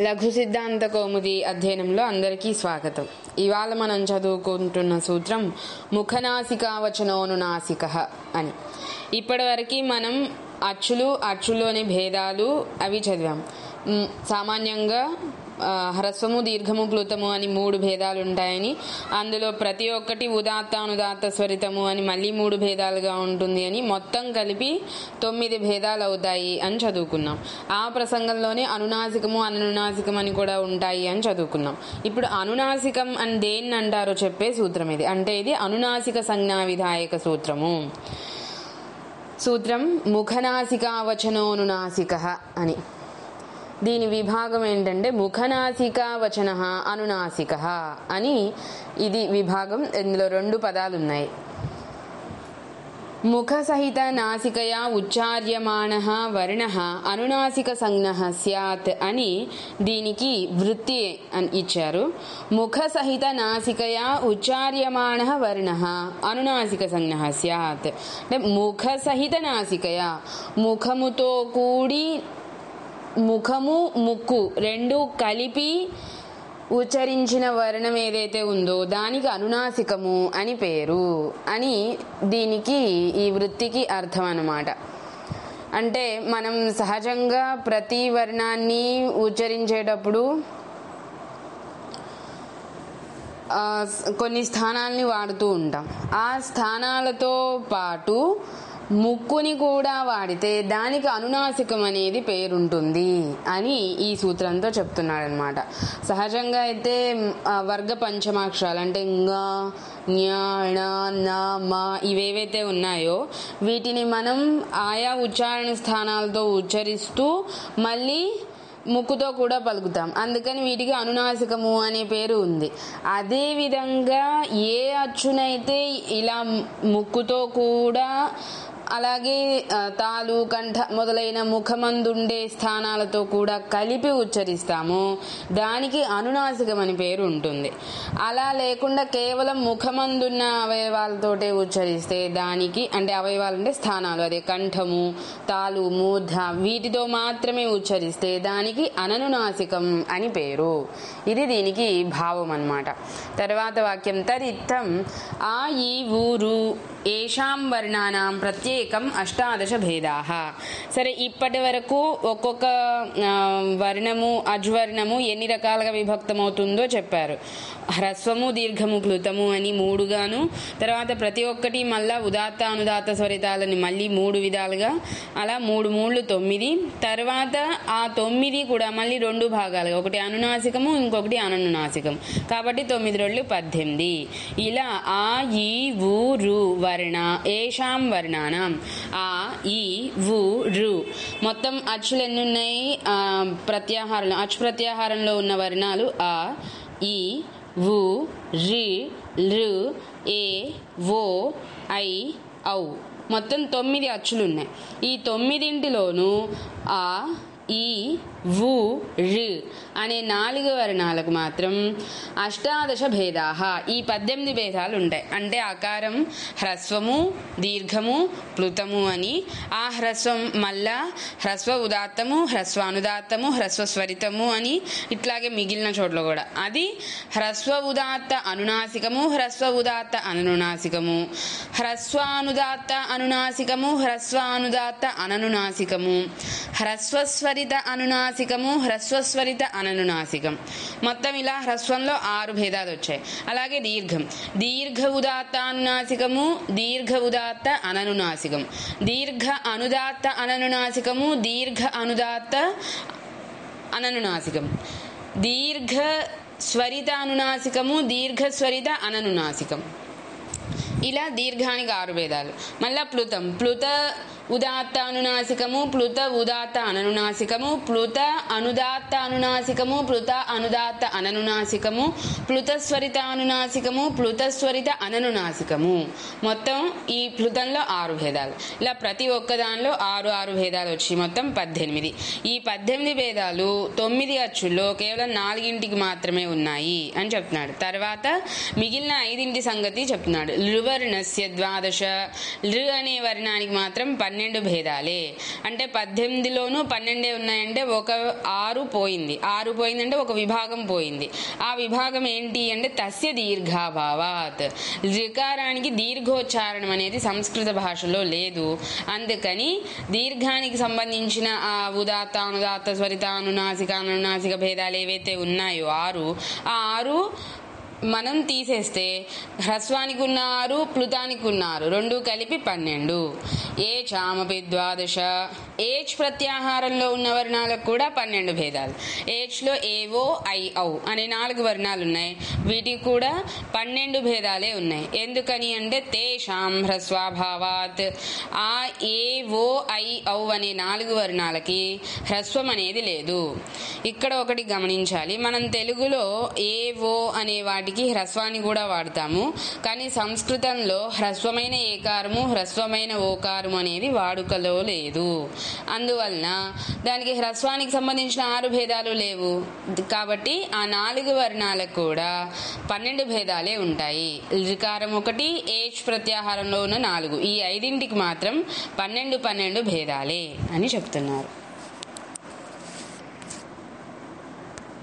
లఘు సిద్ధాంత కౌముది అధ్యయనంలో అందరికీ స్వాగతం. ఇవాళ మనం చదువుకుంటున్న సూత్రం ముఖనాసికావచనోనునాసిక అని. ఇప్పటివరకు మనం అచ్చులు అచ్చులోని భేదాలు అవి చదివాం. సామాన్యంగా హ్రస్వము దీర్ఘము ప్లుతము అని మూడు భేదాలు ఉంటాయని అందులో ప్రతి ఒక్కటి ఉదాత్త అనుదాత్త స్వరితము అని మళ్ళీ మూడు భేదాలుగా ఉంటుంది అని మొత్తం కలిపి తొమ్మిది భేదాలు అవుతాయి అని చదువుకున్నాం. ఆ ప్రసంగంలోనే అనునాసికము అనునాసికం అని కూడా ఉంటాయి అని చదువుకున్నాం. ఇప్పుడు అనునాసికం అని దేన్ని అంటారో చెప్పే సూత్రం ఇది. అంటే ఇది అనునాసిక సంజ్ఞా విధాయక సూత్రము. సూత్రం ముఖనాసికావచనోనునాసిక అని. దీని విభాగం ఏంటంటే ముఖనాసిక వచన అనునాసిక అని ఇది విభాగం. ఇందులో రెండు పదాలు ఉన్నాయి ముఖ సహిత నాసికయా ఉచ్చార్యమాణ వర్ణ అనునాసిక సంజ్ఞ స్యాత్ అని దీనికి వృత్తి అని ఇచ్చారు. ముఖ సహిత నాసికయా ఉచ్చార్యమాణ వర్ణ అనునాసిక సంజ్ఞ స్యాత్. అంటే ముఖ సహిత నాసికయా ముఖముతో కూడి ముఖము ముక్కు రెండు కలిపి ఉచ్చరించిన వర్ణం ఏదైతే ఉందో దానికి అనునాసికము అని పేరు. అని దీనికి ఈ వృత్తికి అర్థం అన్నమాట అంటే మనం సహజంగా ప్రతి వర్ణాన్ని ఉచ్చరించేటప్పుడు కొన్ని స్థానాల్ని వాడుతూ ఉంటాం. ఆ స్థానాలతో పాటు ముక్కుని కూడా వాడితే దానికి అనునాసికం అనేది పేరుంటుంది అని ఈ సూత్రంతో చెప్తున్నాడనమాట సహజంగా అయితే వర్గ పంచమాక్షరాలు అంటే ఇంకా జ్ఞా నా న, మ ఇవేవైతే ఉన్నాయో వీటిని మనం ఆయా ఉచ్చారణ స్థానాలతో ఉచ్చరిస్తూ మళ్ళీ ముక్కుతో కూడా పలుకుతాం. అందుకని వీటికి అనునాసికము అనే పేరు ఉంది. అదేవిధంగా ఏ అచ్చునైతే ఇలా ముక్కుతో కూడా అలాగే తాలు కంఠ మొదలైన ముఖమందుండే స్థానాలతో కూడా కలిపి ఉచ్చరిస్తాము. దానికి అనునాసికం అని పేరు ఉంటుంది అలా లేకుండా కేవలం ముఖమందున్న అవయవాలతోటే ఉచ్చరిస్తే దానికి అంటే అవయవాలు అంటే స్థానాలు అదే కంఠము తాలు మూర్ధ వీటితో మాత్రమే ఉచ్చరిస్తే దానికి అననునాసికం అని పేరు. ఇది దీనికి భావం అన్నమాట తర్వాత వాక్యం తదిత్తం ఆ ఈ ఊరు ఏషాం వర్ణానాం ప్రత్యేక అష్టాదశ భేదాహ సరే ఇప్పటి వరకు ఒక్కొక్క వర్ణము అజ్వర్ణము ఎన్ని రకాలుగా విభక్తమవుతుందో చెప్పారు. హ్రస్వము దీర్ఘము ప్లుతము అని మూడుగాను తర్వాత ప్రతి ఒక్కటి మళ్ళా ఉదాత్త అనుదాత స్వరితాలని మళ్ళీ మూడు విధాలుగా అలా మూడు మూడు తొమ్మిది తర్వాత ఆ తొమ్మిది కూడా మళ్ళీ రెండు భాగాలుగా ఒకటి అనునాసికము ఇంకొకటి అననునాసికం. కాబట్టి తొమ్మిది రెండు పద్దెనిమిది. ఇలా ఆ ఈ ఊరు వర్ణ ఏషాం వర్ణానా. ఆ ఈ వు రు. మొత్తం అచ్చులు ఎన్ని ఉన్నాయి ప్రత్యాహారంలో అచ్చు ప్రత్యాహారంలో ఉన్న వర్ణాలు ఆ ఈ వు రి లు ఏ ఓ ఐ ఔ. మొత్తం తొమ్మిది అచ్చులు ఉన్నాయి ఈ తొమ్మిదింటిలోనూ ఆ ఈ వు రి అనే నాలుగు వర్ణాలకు మాత్రం అష్టాదశ భేదాహ. ఈ పద్దెనిమిది భేదాలు ఉంటాయి అంటే ఆకారం హ్రస్వము దీర్ఘము ప్లుతము అని. ఆ హ్రస్వం మళ్ళా హ్రస్వ ఉదాత్తము హ్రస్వ అనుదాత్తము హ్రస్వ స్వరితము అని ఇట్లాగే మిగిలిన చోట్ల కూడా. అది హ్రస్వ ఉదాత్త అనునాసికము హ్రస్వ ఉదాత్త అననునాసికము. హ్రస్వానుదాత్త అనునాసికము హ్రస్వానుదాత్త అననునాసికము. హ్రస్వస్వరిత అనునాసికము హ్రస్వస్వరిత అననునాసికం. మొత్తం ఇలా హ్రస్వంలో ఆరు భేదాలు వచ్చాయి అలాగే దీర్ఘం. దీర్ఘ ఉదాత్త అనునాసికము దీర్ఘ ఉదాత్త అననునాసికం. దీర్ఘ అనుదాత్త అననునాసికము దీర్ఘ అనుదాత్త అననునాసికం. దీర్ఘ స్వరిత అనునాసికము దీర్ఘ స్వరిత అననునాసికం. ఇలా దీర్ఘానికి ఆరు భేదాలు. మళ్ళా ప్లుతం. ప్లుత ఉదాత్త అనునాసికము ప్లుత ఉదాత్త అననునాసికము ప్లుత అనుదాత్త అనునాసికము ప్లుత అనుదాత్త అననునాసికము ప్లుత స్వరిత అనునాసికము ప్లుత స్వరిత అననునాసికము. మొత్తం ఈ ప్లుతంలో ఆరు భేదాలు. ఇలా ప్రతి ఒక్క దానిలో ఆరు ఆరు భేదాలు వచ్చి మొత్తం పద్దెనిమిది. ఈ పద్దెనిమిది భేదాలు తొమ్మిది అచ్చుల్లో కేవలం నాలుగింటికి మాత్రమే ఉన్నాయి అని చెప్తున్నాడు. తర్వాత మిగిలిన ఐదింటి సంగతి చెప్తున్నాడు. లృవర్ణస్య ద్వాదశ. లృ అనే వర్ణానికి మాత్రం పన్నెండు పన్నెండు భేదాలే. అంటే పద్దెనిమిదిలోనూ పన్నెండే ఉన్నాయంటే ఒక ఆరు పోయింది. ఆరు పోయిందంటే ఒక విభాగం పోయింది. ఆ విభాగం ఏంటి అంటే తస్య దీర్ఘాభావాత్. జికారానికి దీర్ఘోచ్చారణం అనేది సంస్కృత భాషలో లేదు. అందుకని దీర్ఘానికి సంబంధించిన ఆ ఉదాత్త అనుదాత్త స్వరిత అనునాసిక అనునాసిక భేదాలు ఏవైతే ఉన్నాయో ఆరు ఆ ఆరు మనం తీసేస్తే హ్రస్వానికి ఉన్నారు ప్లుతానికి ఉన్నారు రెండు కలిపి పన్నెండు. ఏ చామపి ద్వాదశ. ఏచ్ ప్రత్యాహారంలో ఉన్న వర్ణాలకు కూడా పన్నెండు భేదాలు. ఏచ్లో ఏవో ఐ ఔ అనే నాలుగు వర్ణాలు ఉన్నాయి వీటికి కూడా పన్నెండు భేదాలే ఉన్నాయి. ఎందుకని అంటే తేషాం హ్రస్వాభావాత్. ఆ ఏ ఓ ఐ ఔ అనే నాలుగు వర్ణాలకి హ్రస్వం అనేది లేదు. ఇక్కడ ఒకటి గమనించాలి. మనం తెలుగులో ఏ ఓ అనే వాటికి హ్రస్వాన్ని కూడా వాడతాము. కానీ సంస్కృతంలో హ్రస్వమైన ఏకారము హ్రస్వమైన ఓకారము అనేది వాడుకలో లేదు. అందువలన దానికి హ్రస్వానికి సంబంధించిన ఆరు భేదాలు లేవు. కాబట్టి ఆ నాలుగు వర్ణాలకు కూడా పన్నెండు భేదాలే ఉంటాయి. రికారం ఒకటి ఏజ్ ప్రత్యాహారంలో ఉన్న నాలుగు. ఈ ఐదింటికి మాత్రం పన్నెండు పన్నెండు భేదాలే అని చెప్తున్నారు.